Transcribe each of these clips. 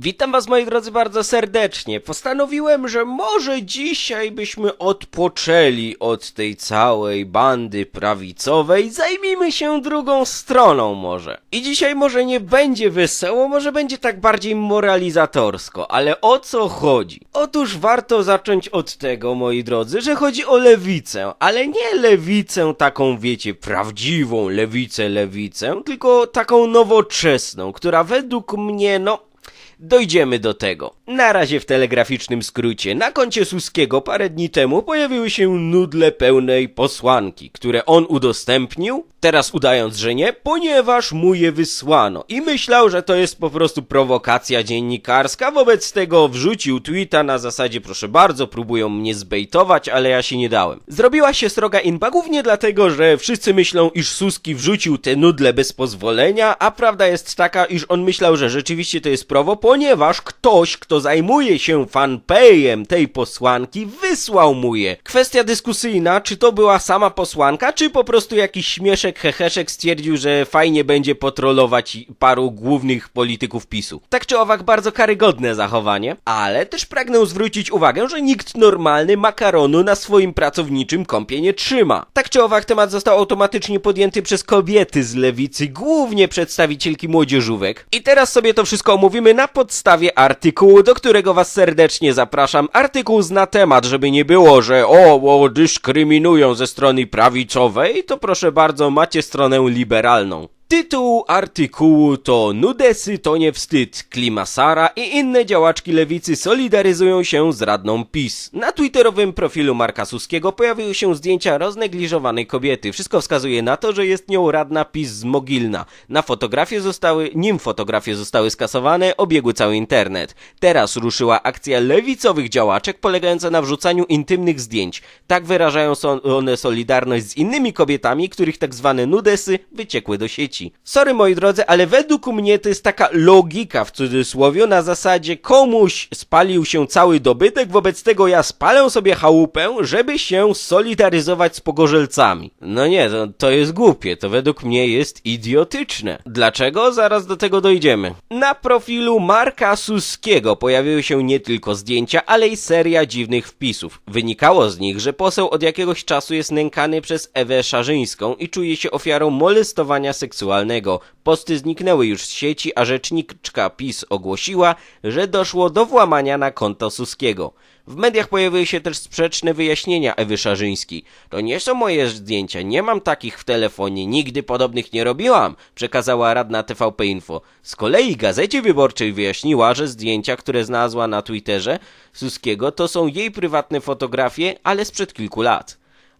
Witam was moi drodzy bardzo serdecznie. Postanowiłem, że może dzisiaj byśmy odpoczęli od tej całej bandy prawicowej, zajmijmy się drugą stroną może. I dzisiaj może nie będzie wesoło, może będzie tak bardziej moralizatorsko, ale o co chodzi? Otóż warto zacząć od tego, moi drodzy, że chodzi o lewicę, ale nie lewicę taką, wiecie, prawdziwą lewicę, lewicę, tylko taką nowoczesną, która według mnie, no, Dojdziemy do tego. Na razie w telegraficznym skrócie. Na koncie Suskiego parę dni temu pojawiły się nudle pełnej posłanki, które on udostępnił, teraz udając, że nie, ponieważ mu je wysłano. I myślał, że to jest po prostu prowokacja dziennikarska, wobec tego wrzucił tweeta na zasadzie proszę bardzo, próbują mnie zbejtować, ale ja się nie dałem. Zrobiła się sroga inba głównie dlatego, że wszyscy myślą, iż Suski wrzucił te nudle bez pozwolenia, a prawda jest taka, iż on myślał, że rzeczywiście to jest prowo, ponieważ ktoś, kto zajmuje się fanpayem tej posłanki, wysłał mu je. Kwestia dyskusyjna, czy to była sama posłanka, czy po prostu jakiś śmieszek, heheszek stwierdził, że fajnie będzie potrolować paru głównych polityków PiSu. Tak czy owak, bardzo karygodne zachowanie, ale też pragnę zwrócić uwagę, że nikt normalny makaronu na swoim pracowniczym kąpie nie trzyma. Tak czy owak, temat został automatycznie podjęty przez kobiety z lewicy, głównie przedstawicielki młodzieżówek. I teraz sobie to wszystko omówimy na podstawie artykułu, do którego was serdecznie zapraszam. Artykuł zna temat, żeby nie było, że o, o dyskryminują ze strony prawicowej, to proszę bardzo, macie stronę liberalną. Tytuł artykułu to Nudesy to nie wstyd. Klimasara i inne działaczki lewicy solidaryzują się z radną PiS. Na twitterowym profilu Marka Suskiego pojawiły się zdjęcia roznegliżowanej kobiety. Wszystko wskazuje na to, że jest nią radna PiS z Mogilna. Na fotografie zostały, nim fotografie zostały skasowane, obiegły cały internet. Teraz ruszyła akcja lewicowych działaczek polegająca na wrzucaniu intymnych zdjęć. Tak wyrażają one solidarność z innymi kobietami, których tak zwane nudesy wyciekły do sieci. Sorry moi drodzy, ale według mnie to jest taka logika w cudzysłowie na zasadzie komuś spalił się cały dobytek, wobec tego ja spalę sobie chałupę, żeby się solidaryzować z pogorzelcami. No nie, to, to jest głupie, to według mnie jest idiotyczne. Dlaczego? Zaraz do tego dojdziemy. Na profilu Marka Suskiego pojawiły się nie tylko zdjęcia, ale i seria dziwnych wpisów. Wynikało z nich, że poseł od jakiegoś czasu jest nękany przez Ewę Szarzyńską i czuje się ofiarą molestowania seksualnego. Posty zniknęły już z sieci, a rzeczniczka PiS ogłosiła, że doszło do włamania na konto Suskiego. W mediach pojawiły się też sprzeczne wyjaśnienia Ewy Szarzyńskiej. To nie są moje zdjęcia, nie mam takich w telefonie, nigdy podobnych nie robiłam, przekazała radna TVP Info. Z kolei Gazecie Wyborczej wyjaśniła, że zdjęcia, które znalazła na Twitterze Suskiego, to są jej prywatne fotografie, ale sprzed kilku lat.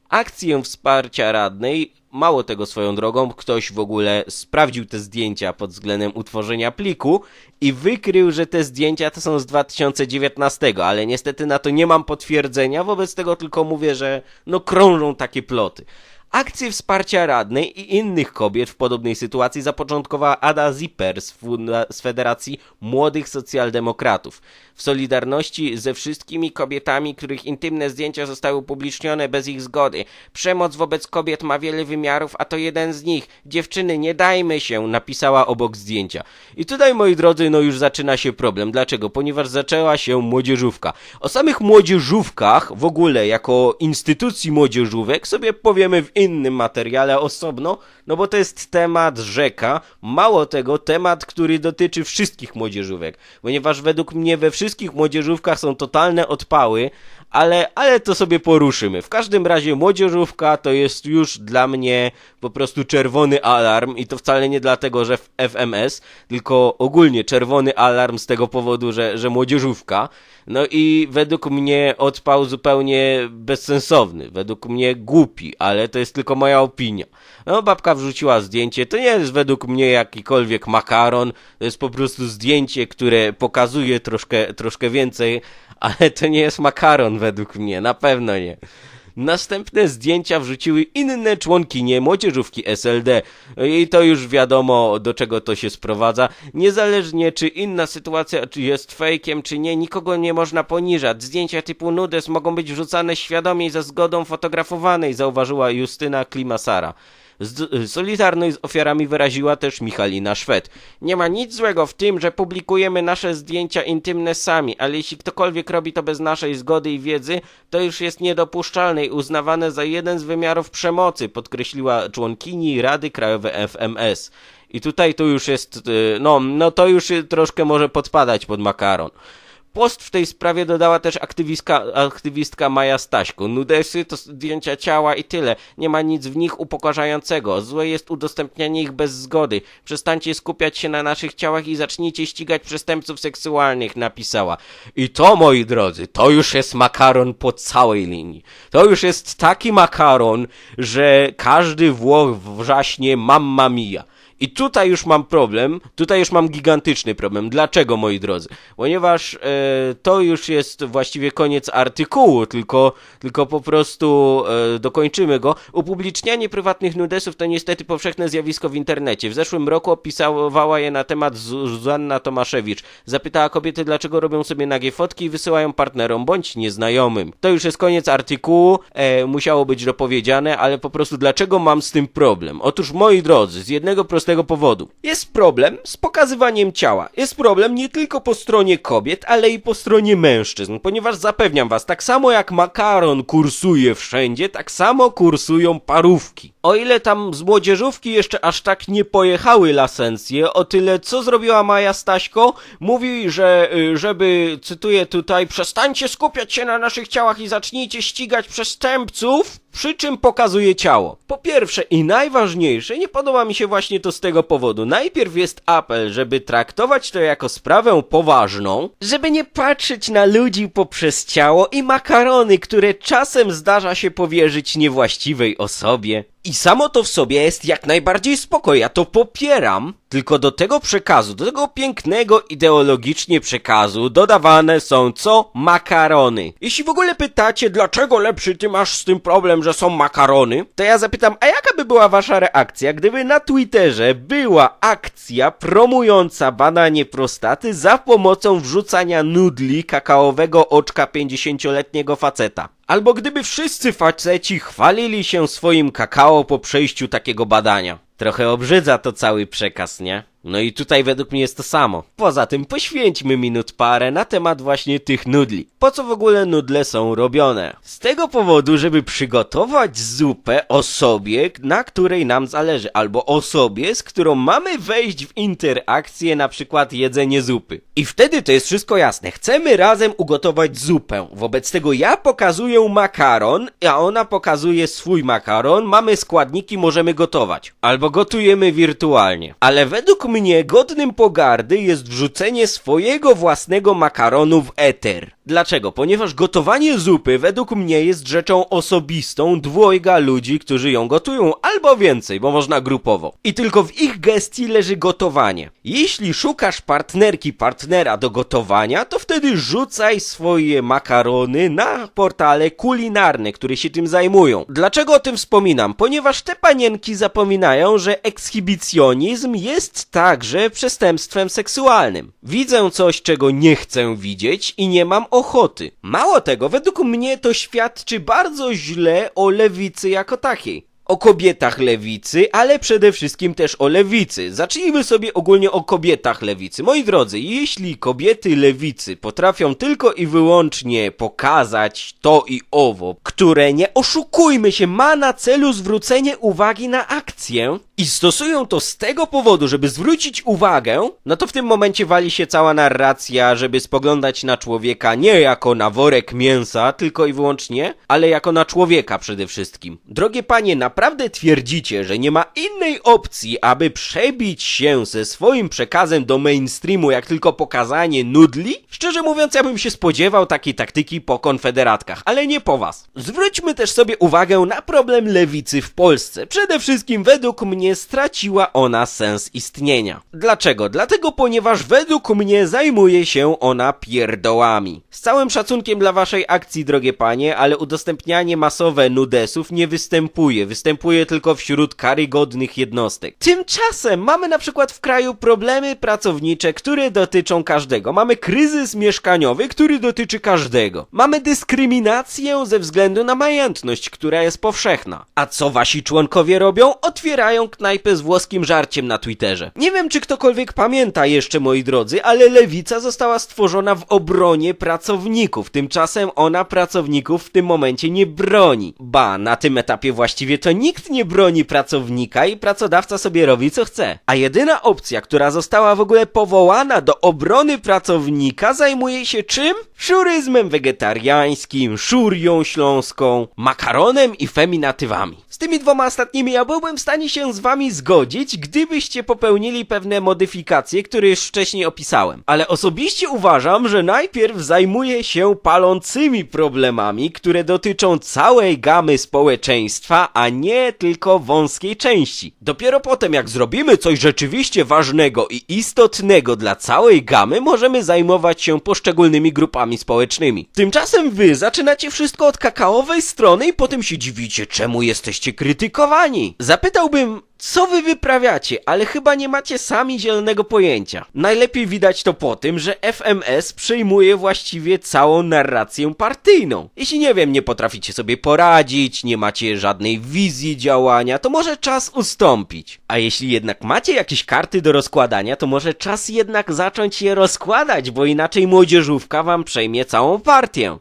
Akcję wsparcia radnej, mało tego swoją drogą, ktoś w ogóle sprawdził te zdjęcia pod względem utworzenia pliku i wykrył, że te zdjęcia to są z 2019, ale niestety na to nie mam potwierdzenia, wobec tego tylko mówię, że no krążą takie ploty. Akcję wsparcia radnej i innych kobiet w podobnej sytuacji zapoczątkowała Ada Zipper z, z Federacji Młodych Socjaldemokratów. W solidarności ze wszystkimi kobietami, których intymne zdjęcia zostały upublicznione bez ich zgody. Przemoc wobec kobiet ma wiele wymiarów, a to jeden z nich. Dziewczyny, nie dajmy się, napisała obok zdjęcia. I tutaj, moi drodzy, no już zaczyna się problem. Dlaczego? Ponieważ zaczęła się młodzieżówka. O samych młodzieżówkach, w ogóle jako instytucji młodzieżówek, sobie powiemy w innym materiale osobno, no bo to jest temat rzeka. Mało tego, temat, który dotyczy wszystkich młodzieżówek. Ponieważ według mnie we wszystkich młodzieżówkach są totalne odpały, ale, ale to sobie poruszymy. W każdym razie młodzieżówka to jest już dla mnie po prostu czerwony alarm i to wcale nie dlatego, że FMS, tylko ogólnie czerwony alarm z tego powodu, że, że młodzieżówka. No i według mnie odpał zupełnie bezsensowny, według mnie głupi, ale to jest tylko moja opinia. No babka wrzuciła zdjęcie, to nie jest według mnie jakikolwiek makaron, to jest po prostu zdjęcie, które pokazuje troszkę, troszkę więcej, ale to nie jest makaron według mnie, na pewno nie. Następne zdjęcia wrzuciły inne członkinie młodzieżówki SLD i to już wiadomo do czego to się sprowadza. Niezależnie czy inna sytuacja jest fejkiem czy nie, nikogo nie można poniżać. Zdjęcia typu nudes mogą być wrzucane świadomie i za zgodą fotografowanej, zauważyła Justyna Klimasara. Solidarność z ofiarami wyraziła też Michalina Szwed. Nie ma nic złego w tym, że publikujemy nasze zdjęcia intymne sami, ale jeśli ktokolwiek robi to bez naszej zgody i wiedzy, to już jest niedopuszczalne i uznawane za jeden z wymiarów przemocy, podkreśliła członkini Rady Krajowej FMS. I tutaj to już jest, y, no, no to już troszkę może podpadać pod makaron. Post w tej sprawie dodała też aktywistka, aktywistka Maja Staśko. Nudesy to zdjęcia ciała i tyle. Nie ma nic w nich upokarzającego. Złe jest udostępnianie ich bez zgody. Przestańcie skupiać się na naszych ciałach i zacznijcie ścigać przestępców seksualnych, napisała. I to, moi drodzy, to już jest makaron po całej linii. To już jest taki makaron, że każdy Włoch wrzaśnie mamma mia. I tutaj już mam problem, tutaj już mam gigantyczny problem. Dlaczego, moi drodzy? Ponieważ e, to już jest właściwie koniec artykułu, tylko, tylko po prostu e, dokończymy go. Upublicznianie prywatnych nudesów to niestety powszechne zjawisko w internecie. W zeszłym roku opisywała je na temat Zu- Zuzanna Tomaszewicz. Zapytała kobiety, dlaczego robią sobie nagie fotki i wysyłają partnerom bądź nieznajomym. To już jest koniec artykułu, e, musiało być dopowiedziane, ale po prostu dlaczego mam z tym problem? Otóż, moi drodzy, z jednego prostego powodu. Jest problem z pokazywaniem ciała. Jest problem nie tylko po stronie kobiet, ale i po stronie mężczyzn, ponieważ zapewniam was, tak samo jak makaron kursuje wszędzie, tak samo kursują parówki. O ile tam z młodzieżówki jeszcze aż tak nie pojechały lasencje, o tyle co zrobiła Maja Staśko? Mówi, że y, żeby, cytuję tutaj, przestańcie skupiać się na naszych ciałach i zacznijcie ścigać przestępców, przy czym pokazuje ciało. Po pierwsze i najważniejsze, nie podoba mi się właśnie to z tego powodu. Najpierw jest apel, żeby traktować to jako sprawę poważną, żeby nie patrzeć na ludzi poprzez ciało i makarony, które czasem zdarza się powierzyć niewłaściwej osobie. I samo to w sobie jest jak najbardziej spoko, ja to popieram. Tylko do tego przekazu, do tego pięknego ideologicznie przekazu dodawane są co? Makarony. Jeśli w ogóle pytacie, dlaczego lepszy ty masz z tym problem, że są makarony, to ja zapytam, a jaka by była wasza reakcja, gdyby na Twitterze była akcja promująca badanie prostaty za pomocą wrzucania nudli kakaowego oczka 50-letniego faceta? Albo gdyby wszyscy faceci chwalili się swoim kakao po przejściu takiego badania. Trochę obrzydza to cały przekaz, nie? No i tutaj według mnie jest to samo. Poza tym poświęćmy minut parę na temat właśnie tych nudli. Po co w ogóle nudle są robione? Z tego powodu, żeby przygotować zupę osobie, na której nam zależy, albo osobie, z którą mamy wejść w interakcję, na przykład jedzenie zupy. I wtedy to jest wszystko jasne. Chcemy razem ugotować zupę. Wobec tego ja pokazuję makaron, a ona pokazuje swój makaron, mamy składniki, możemy gotować. Albo gotujemy wirtualnie. Ale według mnie godnym pogardy jest wrzucenie swojego własnego makaronu w eter. Dlaczego? Ponieważ gotowanie zupy według mnie jest rzeczą osobistą dwojga ludzi, którzy ją gotują, albo więcej, bo można grupowo. I tylko w ich gestii leży gotowanie. Jeśli szukasz partnerki, partnera do gotowania, to wtedy rzucaj swoje makarony na portale kulinarne, które się tym zajmują. Dlaczego o tym wspominam? Ponieważ te panienki zapominają, że ekshibicjonizm jest także przestępstwem seksualnym. Widzę coś, czego nie chcę widzieć i nie mam ochoty. Mało tego, według mnie to świadczy bardzo źle o lewicy jako takiej. O kobietach lewicy, ale przede wszystkim też o lewicy. Zacznijmy sobie ogólnie o kobietach lewicy. Moi drodzy, jeśli kobiety lewicy potrafią tylko i wyłącznie pokazać to i owo, które nie oszukujmy się, ma na celu zwrócenie uwagi na akcję i stosują to z tego powodu, żeby zwrócić uwagę, no to w tym momencie wali się cała narracja, żeby spoglądać na człowieka nie jako na worek mięsa, tylko i wyłącznie, ale jako na człowieka przede wszystkim. Drogie panie, naprawdę twierdzicie, że nie ma innej opcji, aby przebić się ze swoim przekazem do mainstreamu, jak tylko pokazanie nudli? Szczerze mówiąc, ja bym się spodziewał takiej taktyki po konfederatkach, ale nie po was. Zwróćmy też sobie uwagę na problem lewicy w Polsce. Przede wszystkim według mnie straciła ona sens istnienia. Dlaczego? Dlatego, ponieważ według mnie zajmuje się ona pierdołami. Z całym szacunkiem dla waszej akcji, drogie panie, ale udostępnianie masowe nudesów nie występuje. Występuje tylko wśród karygodnych jednostek. Tymczasem mamy na przykład w kraju problemy pracownicze, które dotyczą każdego. Mamy kryzys mieszkaniowy, który dotyczy każdego. Mamy dyskryminację ze względu na majętność, która jest powszechna. A co wasi członkowie robią? Otwierają knajpę z włoskim żarciem na Twitterze. Nie wiem, czy ktokolwiek pamięta jeszcze, moi drodzy, ale lewica została stworzona w obronie pracowników. Tymczasem ona pracowników w tym momencie nie broni. Ba, na tym etapie właściwie to nikt nie broni pracownika i pracodawca sobie robi co chce. A jedyna opcja, która została w ogóle powołana do obrony pracownika zajmuje się czym? Szuryzmem wegetariańskim, szurią śląską, makaronem i feminatywami. Z tymi dwoma ostatnimi ja byłbym w stanie się z wami zgodzić, gdybyście popełnili pewne modyfikacje, które już wcześniej opisałem. Ale osobiście uważam, że najpierw zajmuję się palącymi problemami, które dotyczą całej gamy społeczeństwa, a nie tylko wąskiej części. Dopiero potem, jak zrobimy coś rzeczywiście ważnego i istotnego dla całej gamy, możemy zajmować się poszczególnymi grupami społecznymi. Tymczasem wy zaczynacie wszystko od kakaowej strony i potem się dziwicie, czemu jesteście krytykowani. Zapytałbym, co wy wyprawiacie, ale chyba nie macie sami zielonego pojęcia. Najlepiej widać to po tym, że FMS przejmuje właściwie całą narrację partyjną. Jeśli nie wiem, nie potraficie sobie poradzić, nie macie żadnej wizji działania, to może czas ustąpić. A jeśli jednak macie jakieś karty do rozkładania, to może czas jednak zacząć je rozkładać, bo inaczej młodzieżówka wam przejmie całą partię.